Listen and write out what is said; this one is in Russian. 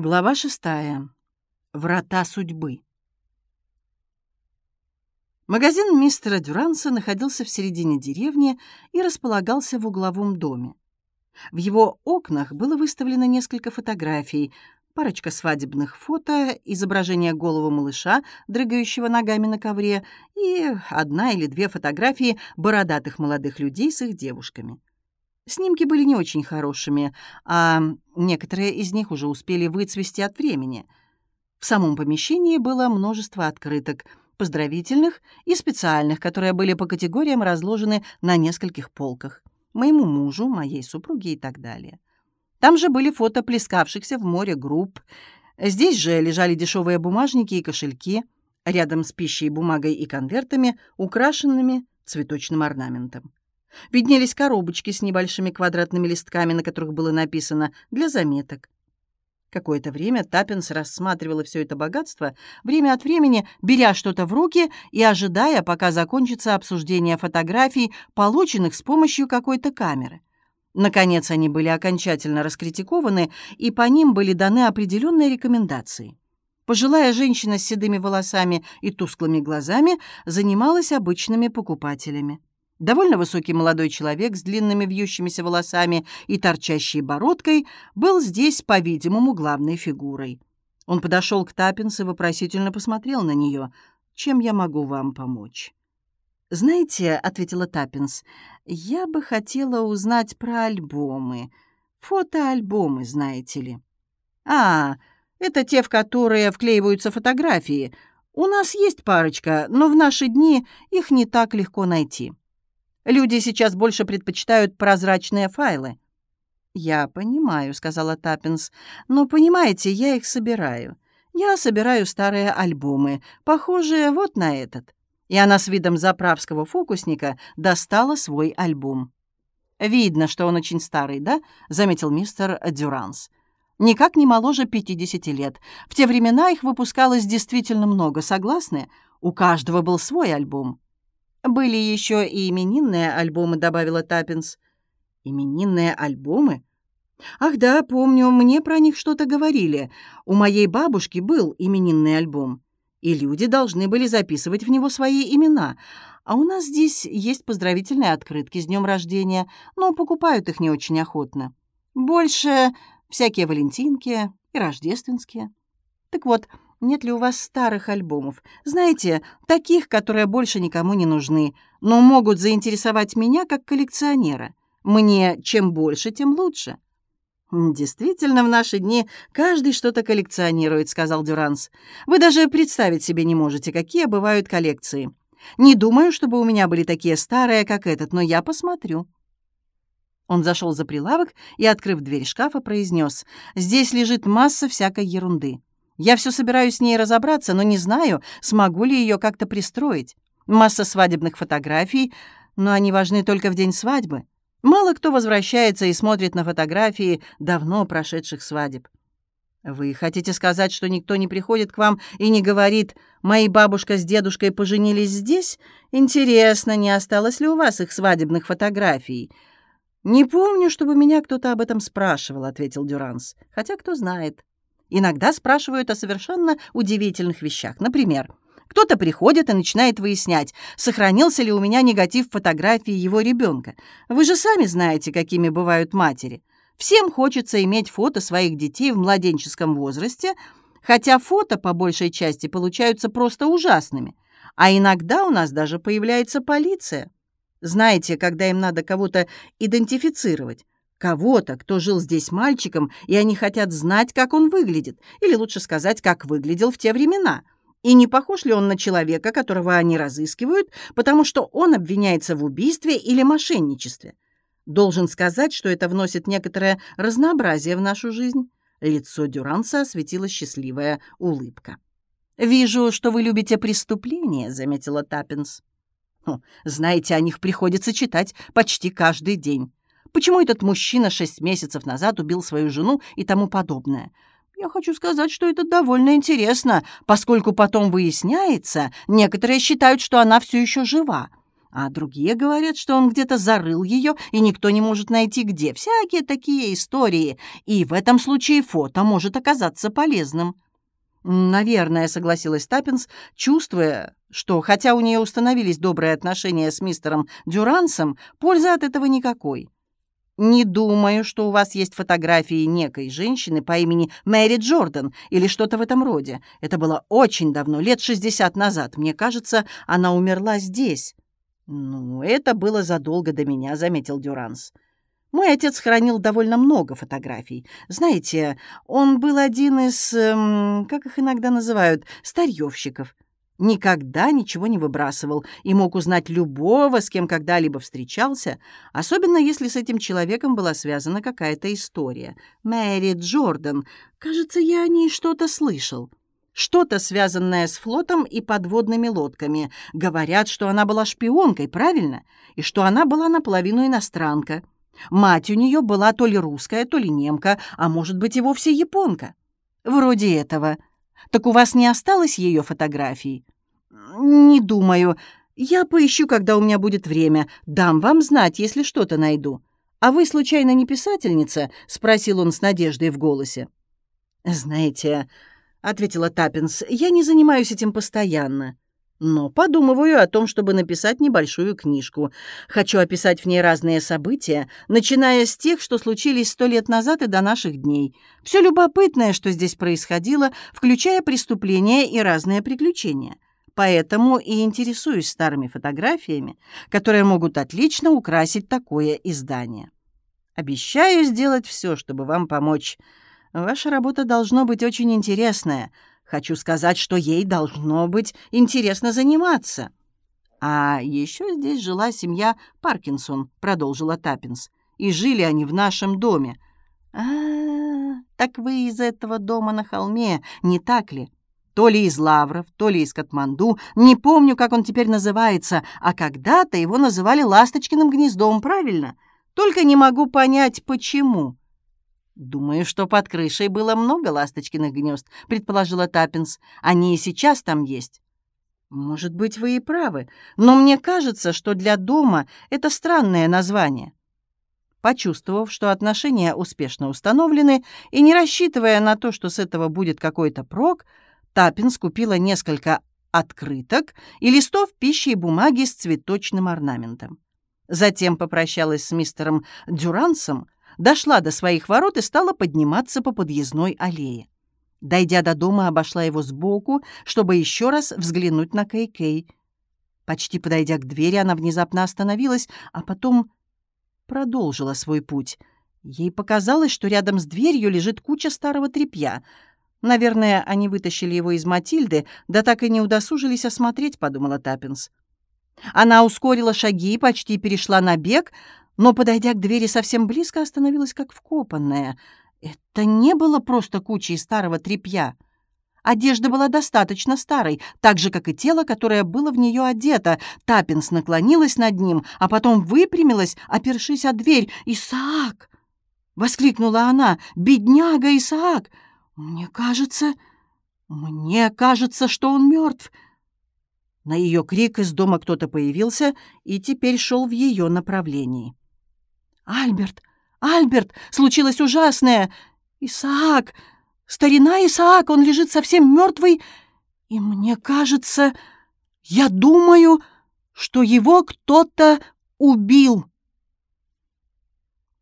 Глава шестая. Врата судьбы. Магазин мистера Дюранса находился в середине деревни и располагался в угловом доме. В его окнах было выставлено несколько фотографий, парочка свадебных фото, изображение голого малыша, дрыгающего ногами на ковре, и одна или две фотографии бородатых молодых людей с их девушками. Снимки были не очень хорошими, а некоторые из них уже успели выцвести от времени. В самом помещении было множество открыток, поздравительных и специальных, которые были по категориям разложены на нескольких полках. Моему мужу, моей супруге и так далее. Там же были фото плескавшихся в море групп. Здесь же лежали дешевые бумажники и кошельки, рядом с пищей, бумагой и конвертами, украшенными цветочным орнаментом. Виднелись коробочки с небольшими квадратными листками, на которых было написано «для заметок». Какое-то время Таппинс рассматривала все это богатство, время от времени беря что-то в руки и ожидая, пока закончится обсуждение фотографий, полученных с помощью какой-то камеры. Наконец они были окончательно раскритикованы, и по ним были даны определенные рекомендации. Пожилая женщина с седыми волосами и тусклыми глазами занималась обычными покупателями. Довольно высокий молодой человек с длинными вьющимися волосами и торчащей бородкой был здесь, по-видимому, главной фигурой. Он подошел к Таппинс и вопросительно посмотрел на нее. «Чем я могу вам помочь?» «Знаете», — ответила Таппинс, — «я бы хотела узнать про альбомы. Фотоальбомы, знаете ли». «А, это те, в которые вклеиваются фотографии. У нас есть парочка, но в наши дни их не так легко найти». Люди сейчас больше предпочитают прозрачные файлы». «Я понимаю», — сказала Таппинс. «Но, понимаете, я их собираю. Я собираю старые альбомы, похожие вот на этот». И она с видом заправского фокусника достала свой альбом. «Видно, что он очень старый, да?» — заметил мистер Дюранс. «Никак не моложе 50 лет. В те времена их выпускалось действительно много, согласны? У каждого был свой альбом». «Были еще и именинные альбомы», — добавила Таппинс. «Именинные альбомы?» «Ах да, помню, мне про них что-то говорили. У моей бабушки был именинный альбом, и люди должны были записывать в него свои имена. А у нас здесь есть поздравительные открытки с днем рождения, но покупают их не очень охотно. Больше всякие валентинки и рождественские. Так вот, нет ли у вас старых альбомов? Знаете, таких, которые больше никому не нужны, но могут заинтересовать меня как коллекционера. Мне чем больше, тем лучше». «Действительно, в наши дни каждый что-то коллекционирует», — сказал Дюранс. «Вы даже представить себе не можете, какие бывают коллекции. Не думаю, чтобы у меня были такие старые, как этот, но я посмотрю». Он зашел за прилавок и, открыв дверь шкафа, произнес, «Здесь лежит масса всякой ерунды. Я все собираюсь с ней разобраться, но не знаю, смогу ли ее как-то пристроить. Масса свадебных фотографий, но они важны только в день свадьбы. Мало кто возвращается и смотрит на фотографии давно прошедших свадеб. Вы хотите сказать, что никто не приходит к вам и не говорит «Мои бабушка с дедушкой поженились здесь»? Интересно, не осталось ли у вас их свадебных фотографий?» «Не помню, чтобы меня кто-то об этом спрашивал», — ответил Дюранс. «Хотя кто знает». Иногда спрашивают о совершенно удивительных вещах. Например, кто-то приходит и начинает выяснять, сохранился ли у меня негатив фотографии его ребенка. Вы же сами знаете, какими бывают матери. Всем хочется иметь фото своих детей в младенческом возрасте, хотя фото по большей части получаются просто ужасными. А иногда у нас даже появляется полиция. Знаете, когда им надо кого-то идентифицировать. Кого-то, кто жил здесь мальчиком, и они хотят знать, как он выглядит, или лучше сказать, как выглядел в те времена. И не похож ли он на человека, которого они разыскивают, потому что он обвиняется в убийстве или мошенничестве. Должен сказать, что это вносит некоторое разнообразие в нашу жизнь. Лицо Дюранса осветила счастливая улыбка. «Вижу, что вы любите преступления», — заметила Таппинс. «Знаете, о них приходится читать почти каждый день почему этот мужчина шесть месяцев назад убил свою жену и тому подобное. Я хочу сказать, что это довольно интересно, поскольку потом выясняется, некоторые считают, что она все еще жива. а другие говорят, что он где-то зарыл ее, и никто не может найти где. Всякие такие истории, и в этом случае фото может оказаться полезным». «Наверное», — согласилась Таппинс, чувствуя, что, хотя у нее установились добрые отношения с мистером Дюрансом, пользы от этого никакой. «Не думаю, что у вас есть фотографии некой женщины по имени Мэри Джордан или что-то в этом роде. Это было очень давно, лет шестьдесят назад. Мне кажется, она умерла здесь». «Ну, это было задолго до меня», — заметил Дюранс. «Мой отец хранил довольно много фотографий. Знаете, он был один из, эм, как их иногда называют, старьевщиков. Никогда ничего не выбрасывал и мог узнать любого, с кем когда-либо встречался, особенно если с этим человеком была связана какая-то история. Мэри Джордан, кажется, я о ней что-то слышал». Что-то, связанное с флотом и подводными лодками. Говорят, что она была шпионкой, правильно? И что она была наполовину иностранка. Мать у нее была то ли русская, то ли немка, а может быть и вовсе японка. Вроде этого. Так у вас не осталось ее фотографий? Не думаю. Я поищу, когда у меня будет время. Дам вам знать, если что-то найду. А вы, случайно, не писательница? Спросил он с надеждой в голосе. Знаете, — ответила Таппинс. «Я не занимаюсь этим постоянно, но подумываю о том, чтобы написать небольшую книжку. Хочу описать в ней разные события, начиная с тех, что случились сто лет назад и до наших дней. Все любопытное, что здесь происходило, включая преступления и разные приключения. Поэтому и интересуюсь старыми фотографиями, которые могут отлично украсить такое издание. Обещаю сделать все, чтобы вам помочь». Ваша работа должно быть очень интересная. Хочу сказать, что ей должно быть интересно заниматься». «А еще здесь жила семья Паркинсон», — продолжила Таппинс. «И жили они в нашем доме». А, -а, «А, так вы из этого дома на холме, не так ли?» То ли из Лавров, то ли из Катманду. Не помню, как он теперь называется, а когда-то его называли Ласточкиным гнездом, правильно? Только не могу понять, почему. «Думаю, что под крышей было много ласточкиных гнезд», — предположила Таппинс. «Они и сейчас там есть». «Может быть, вы и правы, но мне кажется, что для дома это странное название». Почувствовав, что отношения успешно установлены, и не рассчитывая на то, что с этого будет какой-то прок, Таппинс купила несколько открыток и листов пищи и бумаги с цветочным орнаментом. Затем попрощалась с мистером Дюрансом, дошла до своих ворот и стала подниматься по подъездной аллее. Дойдя до дома, обошла его сбоку, чтобы еще раз взглянуть на Кей-Кей. Почти подойдя к двери, она внезапно остановилась, а потом продолжила свой путь. Ей показалось, что рядом с дверью лежит куча старого тряпья. Наверное, они вытащили его из Матильды, да так и не удосужились осмотреть, подумала Таппинс. Она ускорила шаги, и почти перешла на бег, но, подойдя к двери совсем близко, остановилась как вкопанная. Это не было просто кучей старого тряпья. Одежда была достаточно старой, так же, как и тело, которое было в нее одето. Таппинс наклонилась над ним, а потом выпрямилась, опершись о дверь. «Исаак!» — воскликнула она. «Бедняга Исаак! Мне кажется... Мне кажется, что он мертв!» На ее крик из дома кто-то появился и теперь шел в ее направлении. «Альберт! Альберт! Случилось ужасное! Исаак! Старина Исаак! Он лежит совсем мертвый! И мне кажется, я думаю, что его кто-то убил!»